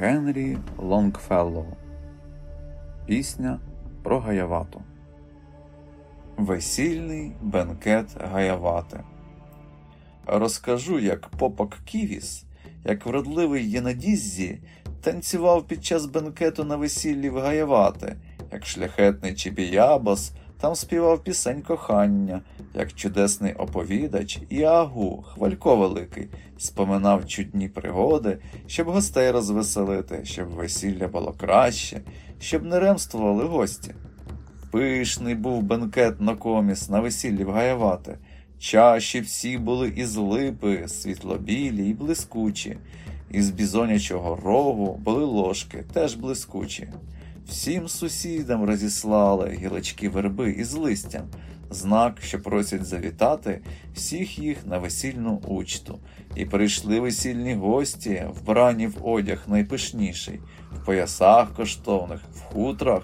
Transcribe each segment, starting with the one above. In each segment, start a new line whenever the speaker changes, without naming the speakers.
Генрі Лонгфеллоу Пісня про Гаявату Весільний бенкет Гаявати. Розкажу, як По-Пок-Ківіс, як вродливий Єнадіззі, танцював під час бенкету на весіллі в Гаявати, як шляхетний Чібіябос там співав пісень кохання, як чудесний оповідач Іагу, хвалько великий, споминав чудні пригоди, щоб гостей розвеселити, щоб весілля було краще, щоб не ремствували гості. Пишний був бенкет на коміс на весіллі в Гаявати. Чаші всі були із липи, світлобілі і блискучі, із бізонячого рогу були ложки, теж блискучі. Всім сусідам розіслали гілочки верби із листям, знак, що просять завітати всіх їх на весільну учту. І прийшли весільні гості, вбрані в одяг найпишніший, в поясах коштовних, в хутрах,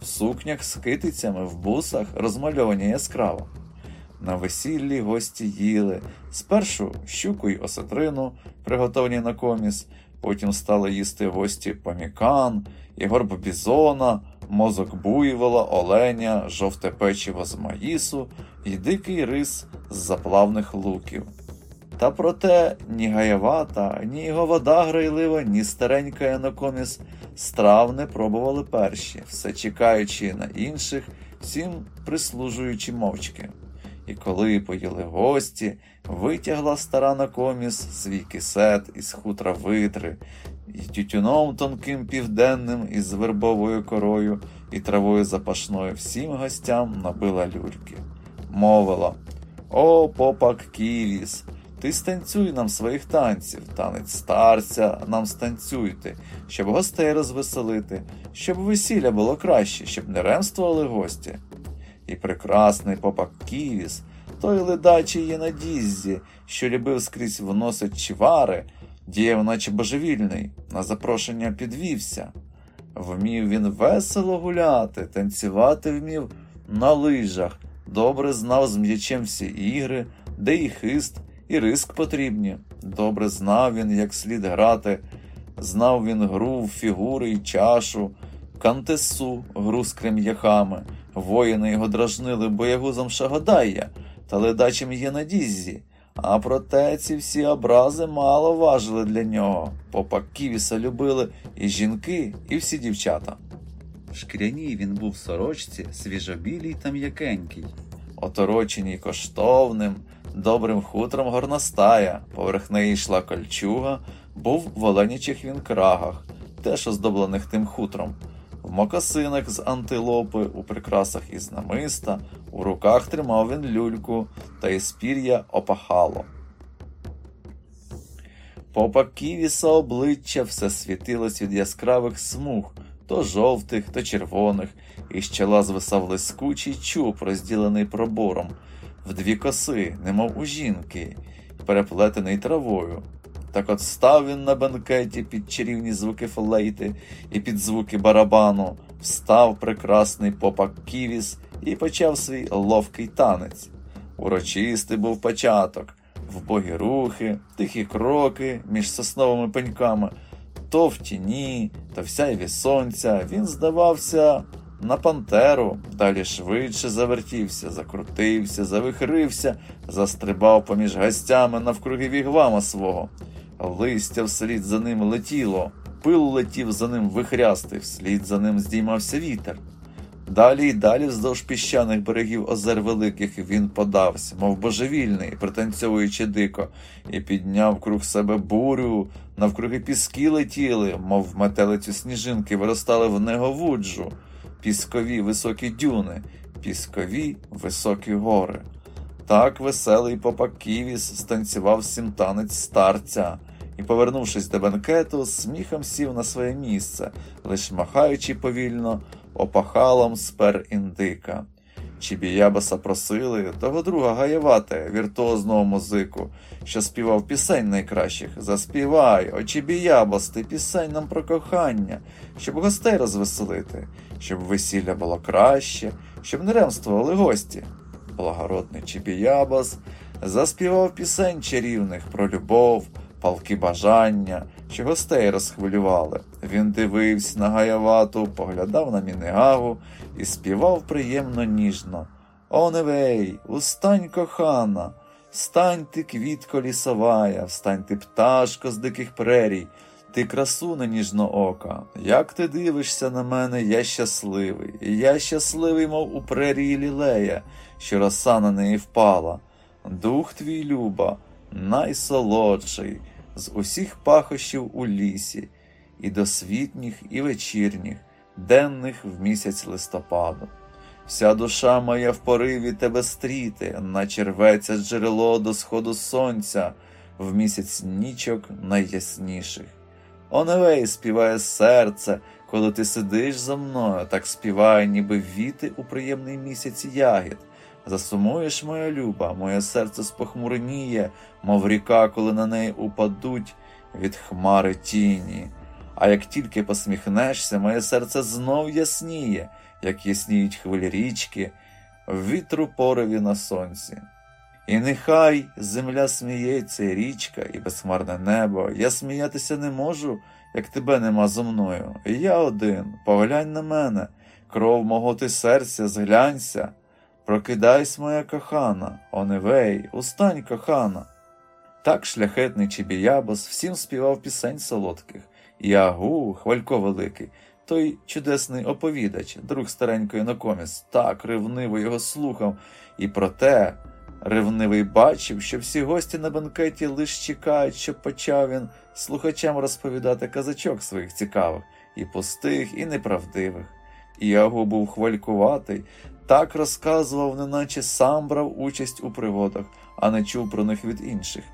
в сукнях з китицями, в бусах, розмальовані яскраво. На весіллі гості їли спершу щуку й осетрину, приготовані на коміс, потім стали їсти гості памікан, ігорб бізона, мозок буйвола, оленя, жовте печиво з маїсу і дикий рис з заплавних луків. Та проте ні гаявата, ні його вода грайлива, ні старенька Янокоміс страв не пробували перші, все чекаючи на інших, всім прислужуючи мовчки. І коли поїли гості, витягла стара накоміс свій кисет із хутра витри, і тютюном тонким південним із вербовою корою і травою запашною всім гостям набила люльки. Мовила О, попак Ківіс, ти станцюй нам своїх танців, танець старця нам станцюйте, щоб гостей розвеселити, щоб весілля було краще, щоб не ремствували гості. І прекрасний попак Ківіс, той ледачий Єнадіззі, що любив скрізь вносить чвари, діяв, наче божевільний, на запрошення підвівся. Вмів він весело гуляти, танцювати вмів на лижах, добре знав з м'ячем всі ігри, де і хист, і риск потрібні. Добре знав він, як слід грати, знав він гру фігури й чашу, кантесу, гру з крем'яхами. Воїни його дражнили боягузом Шагодая та ледачим Єнадіззі, а проте ці всі образи мало важили для нього. Попа Ківіса любили і жінки, і всі дівчата. Шкряній він був сорочці, свіжобілій та м'якенький, отороченій коштовним, добрим хутром горностая, поверх неї йшла кольчуга, був в оленячих він крагах, теж оздоблених тим хутром в мокасинах з антилопи, у прикрасах із намиста, у руках тримав він люльку та із пір'я опахало. Попа ківіса обличчя все світилось від яскравих смуг, то жовтих, то червоних, і з чола звисав лискучий чуб, розділений пробором, в дві коси, немов у жінки, переплетений травою. Так от став він на бенкеті під чарівні звуки флейти і під звуки барабану, встав прекрасний попак Ківіс і почав свій ловкий танець. Урочистий був початок, вбогі рухи, тихі кроки між сосновими пеньками, то в тіні, то в сяйві сонця він здавався на пантеру, далі швидше завертівся, закрутився, завихрився, застрибав поміж гостями навкруги вігвама свого. Листя вслід за ним летіло, пил летів за ним вихрястий, вслід за ним здіймався вітер. Далі й далі вздовж піщаних берегів озер великих він подався, мов божевільний, пританцьовуючи дико, і підняв круг себе бурю, навкруги піски летіли, мов метелицю сніжинки, виростали в неговуджу, піскові високі дюни, піскові високі гори. Так веселий попак Ківіс станцював сім танець старця і, повернувшись до бенкету, сміхом сів на своє місце, лиш махаючи повільно опахалом спер індика. Чібіябаса просили того друга гаєвати, віртуозного музику, що співав пісень найкращих. Заспівай, о Чібіябас, ти пісень нам про кохання, щоб гостей розвеселити, щоб весілля було краще, щоб не ремствували гості. Благородний Чібіябас заспівав пісень чарівних про любов, палки бажання, що гостей розхвилювали. Він дивився на гаявату, поглядав на Мінигаву і співав приємно ніжно. Оневей, устань, кохана, встань ти, квітко лісовая, встань ти, пташко з диких прерій, ти красуне ніжноока. Як ти дивишся на мене, я щасливий, я щасливий, мов у прерії лілея, що роса на неї впала. Дух твій люба, найсолодший з усіх пахощів у лісі, і досвітніх, і вечірніх, денних в місяць листопаду. Вся душа моя в пориві тебе стріти, наче рветься джерело до сходу сонця, в місяць нічок найясніших. Оневей співає серце, коли ти сидиш за мною, так співає, ніби віти у приємний місяць ягід. Засумуєш, моя люба, моє серце спохмурніє, мов ріка, коли на неї упадуть від хмари тіні. А як тільки посміхнешся, моє серце знов ясніє, як ясніють хвилі річки, вітру пориві на сонці. І нехай земля сміється, і річка, і безхмарне небо. Я сміятися не можу, як тебе нема зо мною. І я один, поглянь на мене, кров мого ти серця, зглянься. Прокидайсь, моя кохана, оневей, устань, кохана. Так шляхетний Чібіябос всім співав пісень солодких, і агу, хвалько великий, той чудесний оповідач, друг старенької Нокоміс, так ревниво його слухав, і проте ревнивий бачив, що всі гості на банкеті лиш чекають, щоб почав він слухачам розповідати казачок своїх цікавих, і пустих, і неправдивих. І був хвалькуватий, так розказував, неначе сам брав участь у пригодах, а не чув про них від інших.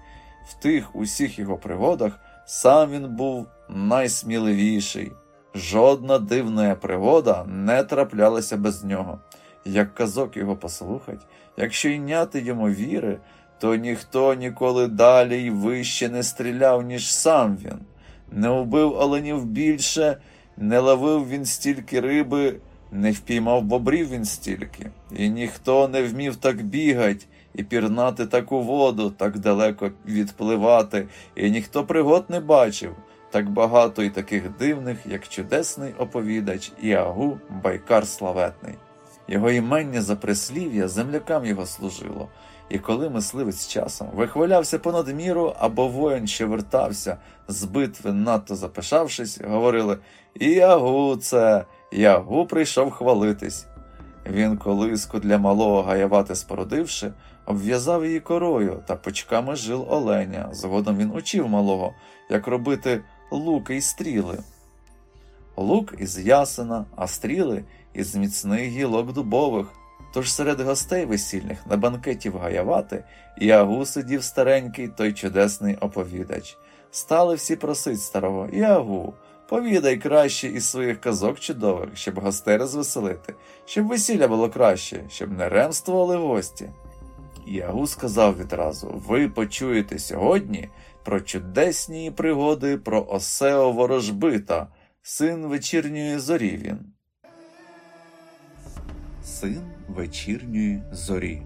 В тих усіх його пригодах сам він був найсміливіший. Жодна дивна пригода не траплялася без нього. Як казок його послухать, якщо йняти йому віри, то ніхто ніколи далі й вище не стріляв, ніж сам він. Не вбив оленів більше, не ловив він стільки риби, не впіймав бобрів він стільки, і ніхто не вмів так бігать і пірнати таку воду, так далеко відпливати, і ніхто пригод не бачив, так багато і таких дивних, як чудесний оповідач Іагу Байкар Славетний. Його імення за прислів'я землякам його служило, і коли мисливець часом вихвалявся понад міру, або воїн, що вертався з битви, надто запишавшись, говорили Іагу це, Іагу прийшов хвалитись. Він колиску для малого гаявати спородивши, обв'язав її корою та пучками жил оленя. Згодом він учив малого, як робити луки й стріли. Лук із ясена, а стріли із міцних гілок дубових. Тож серед гостей весільних на банкеті в Гаявати і сидів старенький той чудесний оповідач. Стали всі просить старого Іагу, повідай краще із своїх казок чудових, щоб гостей розвеселити, щоб весілля було краще, щоб не ремствували гості. Ягу сказав відразу Ви почуєте сьогодні про чудесні пригоди про Осео Ворожбита, син вечірньої зорі він. Син вечірньої зорі.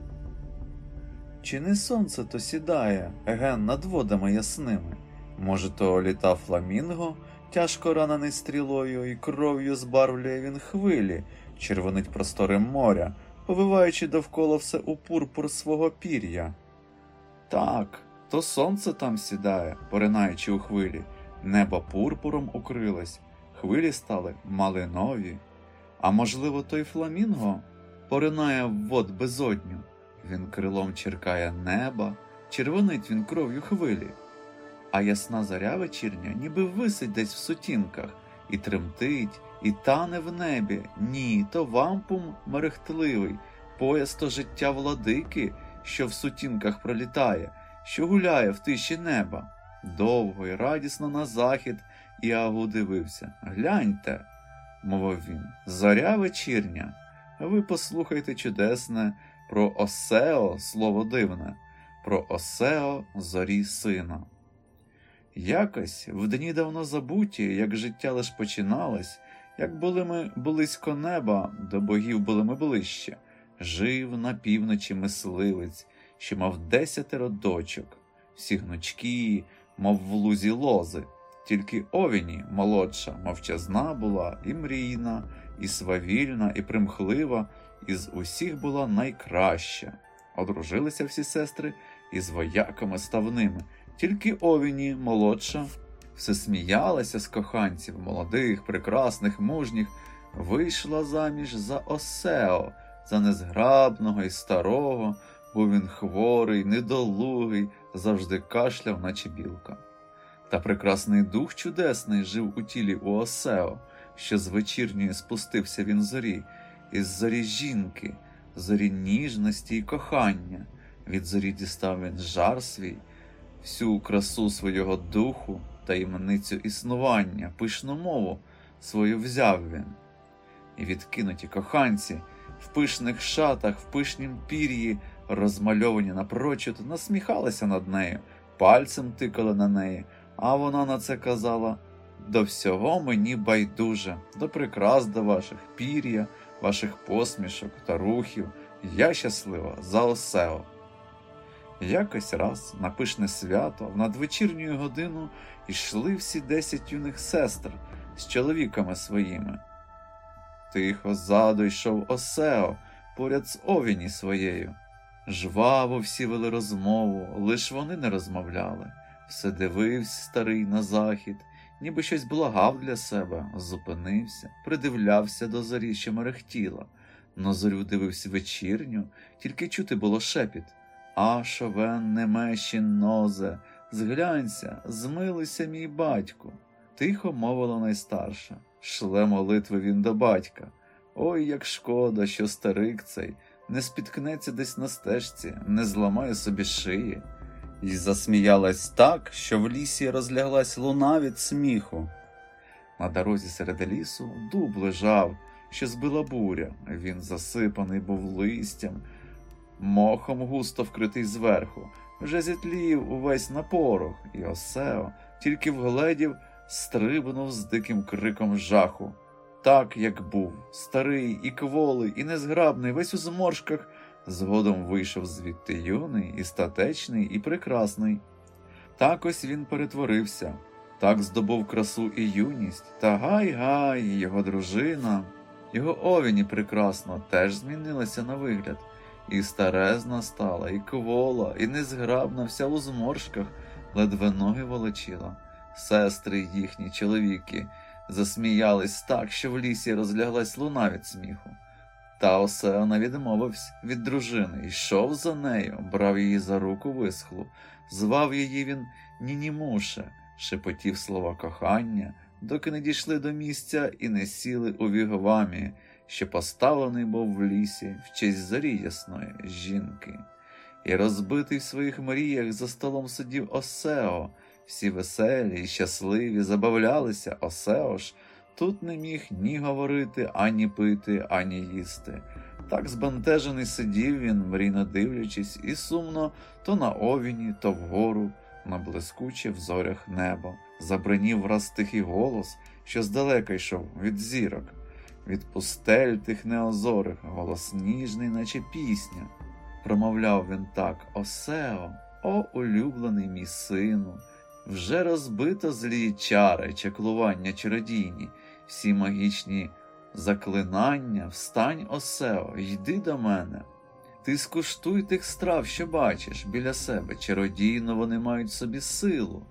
Чи не сонце то сідає, ген над водами ясними? Може, то літа фламінго, тяжко ранений стрілою, і кров'ю збарвлює він хвилі, червонить простори моря, повиваючи довкола все у пурпур свого пір'я. Так, то сонце там сідає, поринаючи у хвилі, небо пурпуром укрилось, хвилі стали малинові. А можливо, той фламінго поринає в вод безодню, він крилом черкає неба, червонить він кров'ю хвилі, а ясна заря вечірня ніби висить десь в сутінках, і тремтить, і тане в небі. Ні, то вампум мерехтливий, пояс то життя владики, що в сутінках пролітає, що гуляє в тиші неба. Довго й радісно на захід Іагу дивився. Гляньте, мовив він, зоря вечірня. Ви послухайте чудесне про Осео слово дивне, про Осео зорі сина. Якось в дні давно забуті, як життя лиш починалось, як були ми близько неба, до богів були ми ближче, жив на півночі мисливець, що мав десятеро дочок, всі гнучкі, мов в лузі лози. Тільки овіні молодша, мовчазна була, і мрійна, і свавільна, і примхлива, із усіх була найкраща. Одружилися всі сестри із вояками ставними, тільки овіні молодша, все сміялася з коханців, молодих, прекрасних, мужніх, вийшла заміж за Осео, за незграбного і старого, бо він хворий, недолугий, завжди кашляв, наче білка. Та прекрасний дух чудесний жив у тілі у Осео, що з вечірньої спустився він зорі, із зорі жінки, зорі ніжності і кохання. Від зорі дістав він жар свій, всю красу свого духу, таємницю існування, пишну мову свою взяв він. І відкинуті коханці в пишних шатах, в пишнім пір'ї, розмальовані напрочуд, насміхалися над нею, пальцем тикали на неї. А вона на це казала до всього мені байдуже, до прикрас до ваших пір'я, ваших посмішок та рухів. Я щаслива за Осео. Якось раз на пишне свято в надвечірню годину йшли всі десять юних сестр з чоловіками своїми. Тихо ззаду йшов Осео поряд з овіні своєю. Жваво всі вели розмову, лиш вони не розмовляли. Все дивився старий на захід, ніби щось благав для себе, зупинився, придивлявся до зорі, що мерехтіла. На зорю дивився вечірню, тільки чути було шепіт. А шовен немещін нозе, зглянься, змилися мій батьку. Тихо мовила найстарша. Шле молитви він до батька. Ой, як шкода, що старик цей не спіткнеться десь на стежці, не зламає собі шиї. І засміялась так, що в лісі розляглась луна від сміху. На дорозі серед лісу дуб лежав, що збила буря. Він засипаний був листям, мохом густо вкритий зверху, вже зітлів увесь на порох, і Осео тільки вгледів, стрибнув з диким криком жаху. Так, як був, старий і кволий, і незграбний, весь у зморшках. Згодом вийшов звідти юний, і статечний, і прекрасний. Так ось він перетворився, так здобув красу і юність, та гай-гай, його дружина, його овіні прекрасно теж змінилася на вигляд, і старезна стала, і квола, і незграбна, вся у зморшках, ледве ноги волочила. Сестри їхні, чоловіки, засміялись так, що в лісі розляглась луна від сміху. Та Осеона відмовився від дружини, йшов за нею, брав її за руку висхлу, звав її він Нінімуше, шепотів слова кохання, доки не дійшли до місця і не сіли у вігвамі, що поставлений був в лісі в честь зорі ясної жінки. І розбитий в своїх мріях за столом сидів Осео, всі веселі й щасливі, забавлялися, Осео ж Тут не міг ні говорити, ані пити, ані їсти. Так збентежений сидів він, мрійно дивлячись, і сумно то на овіні, то вгору, на блискуче в зорях небо. Забринів враз тихий голос, що здалека йшов від зірок, від пустель тих неозорих, голос ніжний, наче пісня. Промовляв він так Осео, о улюблений мій сину, вже розбито злі чари, чаклування чародійні всі магічні заклинання, встань, Осео, йди до мене. Ти скуштуй тих страв, що бачиш біля себе. Чародійно вони мають собі силу,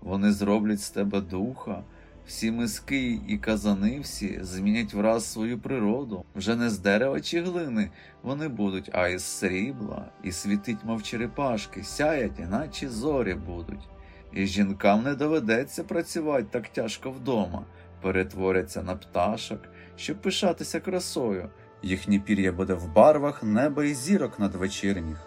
вони зроблять з тебе духа, всі миски і казани всі змінять враз свою природу. Вже не з дерева чи глини вони будуть, а із срібла, і світить, мов черепашки, сяять, іначе зорі будуть. І жінкам не доведеться працювати так тяжко вдома перетворяться на пташок, щоб пишатися красою. Їхнє пір'я буде в барвах неба і зірок надвечірніх.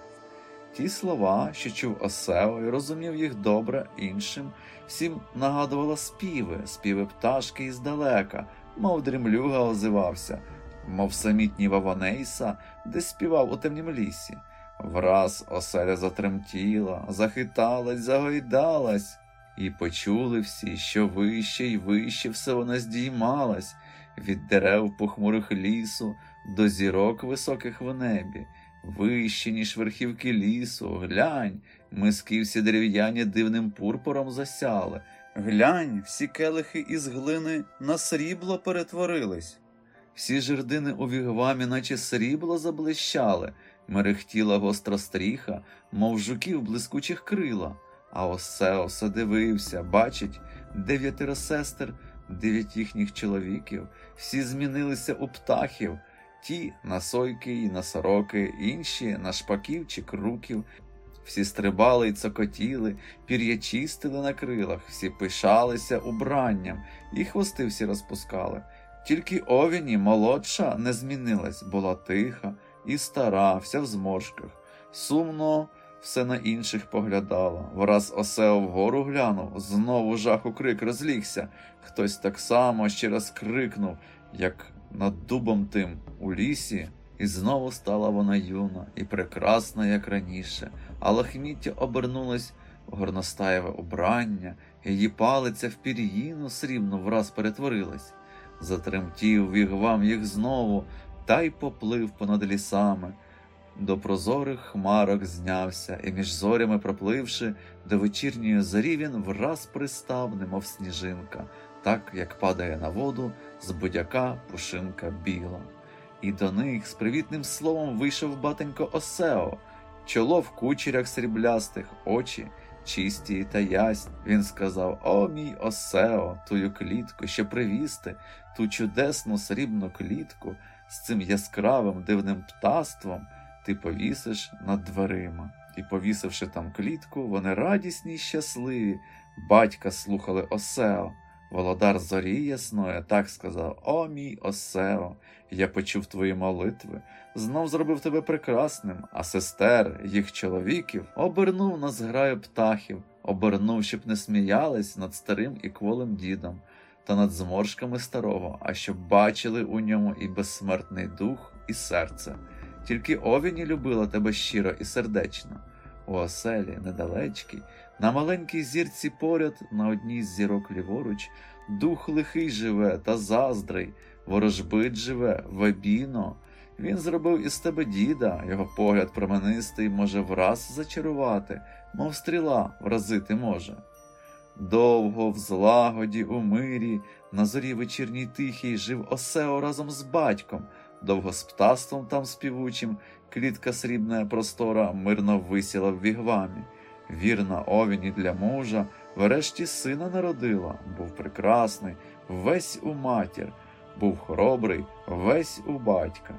Ті слова, що чув Осео і розумів їх добре іншим, всім нагадувало співи, співи пташки іздалека, мов дрімлюга озивався, мов самітній Ваванейса, де співав у темнім лісі. Враз оселя затремтіла, захиталась, загойдалась. І почули всі, що вище й вище все вона здіймалась, від дерев похмурих лісу до зірок високих в небі, вище, ніж верхівки лісу, глянь, миски всі дерев'яні дивним пурпуром засяли. Глянь, всі келихи із глини на срібло перетворились. Всі жердини у вігвамі, наче срібло заблищали, мерехтіла гостра стріха, мов жуків блискучих крила. А Осеосе дивився, бачить, дев'ятеро сестер, дев'ять їхніх чоловіків, всі змінилися у птахів, ті на сойки й на сороки, інші на шпаків чи круків. Всі стрибали й цокотіли, пір'я чистили на крилах, всі пишалися убранням, і хвости всі розпускали. Тільки овіні молодша не змінилась, була тиха і стара, вся в зморшках. Сумно все на інших поглядала. Враз Осео вгору глянув, знову жаху крик розлігся. Хтось так само ще раз крикнув, як над дубом тим у лісі. І знову стала вона юна і прекрасна, як раніше, а лахміття обернулось в горностаєве убрання, її палиця в пір'їну срібну враз перетворилась. Затремтів вігвам їх знову, та й поплив понад лісами. До прозорих хмарок знявся, і між зорями пропливши, до вечірньої зорі він враз пристав, немов сніжинка, так як падає на воду з будяка пушинка біла. І до них з привітним словом вийшов батенько Осео, чоло в кучерях сріблястих, очі чисті та ясні. Він сказав: О, мій Осео, тую клітку, ще привізти, ту чудесну срібну клітку з цим яскравим дивним птаством ти повісиш над дверима. І, повісивши там клітку, вони радісні й щасливі. Батька слухали Осео. Володар зорі ясної так сказав: О, мій Осео, я почув твої молитви, знов зробив тебе прекрасним, а сестер, їх чоловіків, обернув на зграю птахів, обернув, щоб не сміялись над старим і кволим дідом та над зморшками старого, а щоб бачили у ньому і безсмертний дух, і серце. Тільки овіні любила тебе щиро і сердечно. У оселі недалечкій, на маленькій зірці поряд, на одній з зірок ліворуч, дух лихий живе та заздрий, ворожбит живе, вебіно. Він зробив із тебе діда, його погляд променистий може враз зачарувати, мов стріла вразити може. Довго в злагоді, у мирі, на зорі вечірній тихій жив Осео разом з батьком, довго з птаством там співучим, клітка срібна простора мирно висіла в вігвамі. Вірна овіні для мужа, врешті сина народила, був прекрасний, весь у матір, був хоробрий, весь у батька.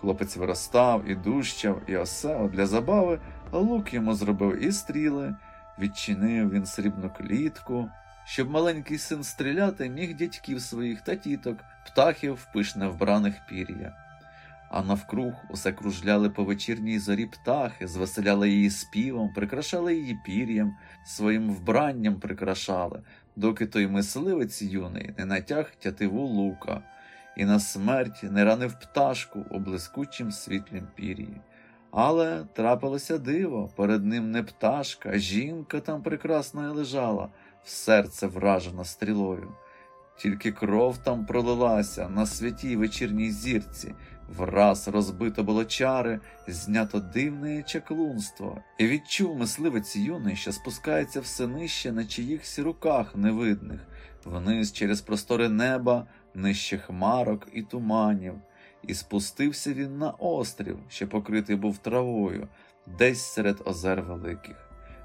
Хлопець виростав і дужчав, і осео для забави лук йому зробив і стріли, відчинив він срібну клітку, щоб маленький син стріляти міг дядьків своїх та тіток, птахів в пишне вбраних пір'я. А навкруг усе кружляли по вечірній зорі птахи, звеселяли її співом, прикрашали її пір'ям, своїм вбранням прикрашали, доки той мисливець юний не натяг тятиву лука, і на смерть не ранив пташку у блискучим світлім пір'ї. Але трапилося диво, перед ним не пташка, а жінка там прекрасна лежала, в серце вражена стрілою. Тільки кров там пролилася на святій вечірній зірці, враз розбито було чари, знято дивне чаклунство, і відчув мисливець юний, що спускається все нижче на чиїхсь руках невидних, вниз через простори неба, нижче хмарок і туманів, і спустився він на острів, що покритий був травою, десь серед озер великих.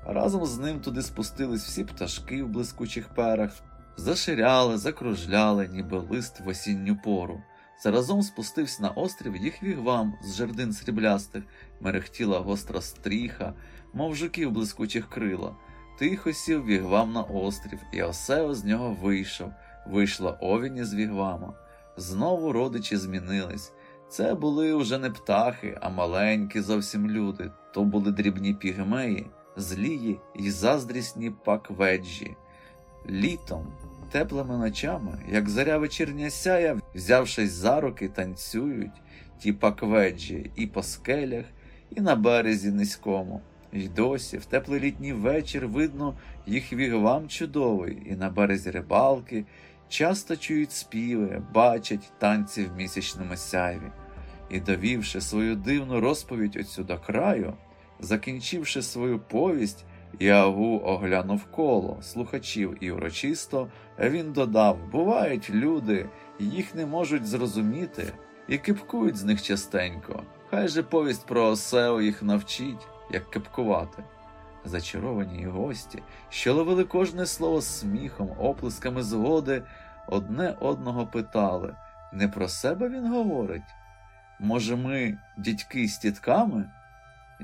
Разом з ним туди спустились всі пташки в блискучих перах заширяли, закружляли, ніби лист в осінню пору. Заразом спустився на острів їх вігвам з жердин сріблястих, мерехтіла гостра стріха, мов жуків блискучих крила. Тихо сів вігвам на острів, і Осео з нього вийшов, вийшла овіні з вігвама. Знову родичі змінились. Це були вже не птахи, а маленькі зовсім люди, то були дрібні пігмеї, злії й заздрісні пакведжі. Літом, теплими ночами, як заря вечірня сяя, взявшись за руки, танцюють ті пакведжі і по скелях, і на березі низькому. І досі в теплий літній вечір видно їх вігвам чудовий, і на березі рибалки часто чують співи, бачать танці в місячному сяйві. І, довівши свою дивну розповідь оцю до краю, Закінчивши свою повість, Іагу оглянув коло слухачів і урочисто він додав: бувають люди, їх не можуть зрозуміти, і кипкують з них частенько. Хай же повість про Осео їх навчить, як кипкувати. Зачаровані й гості, що ловили кожне слово сміхом, оплесками згоди, одне одного питали не про себе він говорить? Може, ми дядьки з тітками?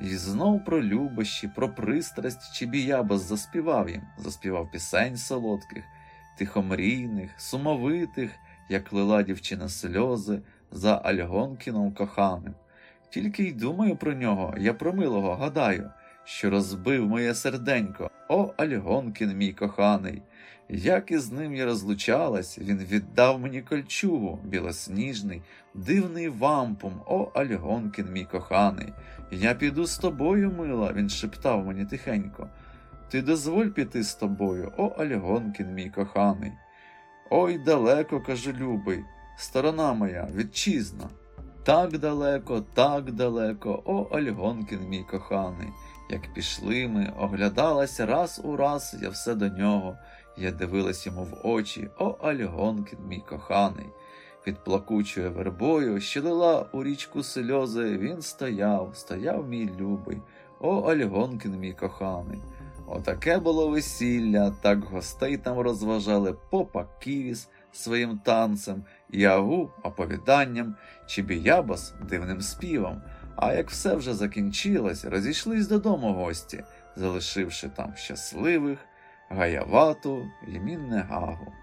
І знов про любощі, про пристрасть Чібіябас заспівав їм, заспівав пісень солодких, тихомрійних, сумовитих, як лила дівчина сльози за Альгонкіном коханим. Тільки й думаю про нього, я про милого гадаю, що розбив моє серденько, о Альгонкін мій коханий. Як із ним я розлучалась, він віддав мені кольчугу, білосніжний, дивний вампум, о Альгонкін мій коханий. Я піду з тобою, мила, він шептав мені тихенько. Ти дозволь піти з тобою, о Альгонкін мій коханий. Ой далеко, кажу любий, сторона моя, вітчизна. Так далеко, так далеко, о Альгонкін мій коханий. Як пішли ми, оглядалася раз у раз я все до нього. Я дивилась йому в очі, о Альгонкін мій коханий. Під плакучою вербою, що лила у річку сльози, він стояв, стояв мій любий, о Альгонкін мій коханий. Отаке було весілля, так гостей там розважали попа Ківіс своїм танцем, Ягу оповіданням, Чібіябас дивним співом. А як все вже закінчилось, розійшлись додому гості, залишивши там щасливих, гаявату й Міннегагу.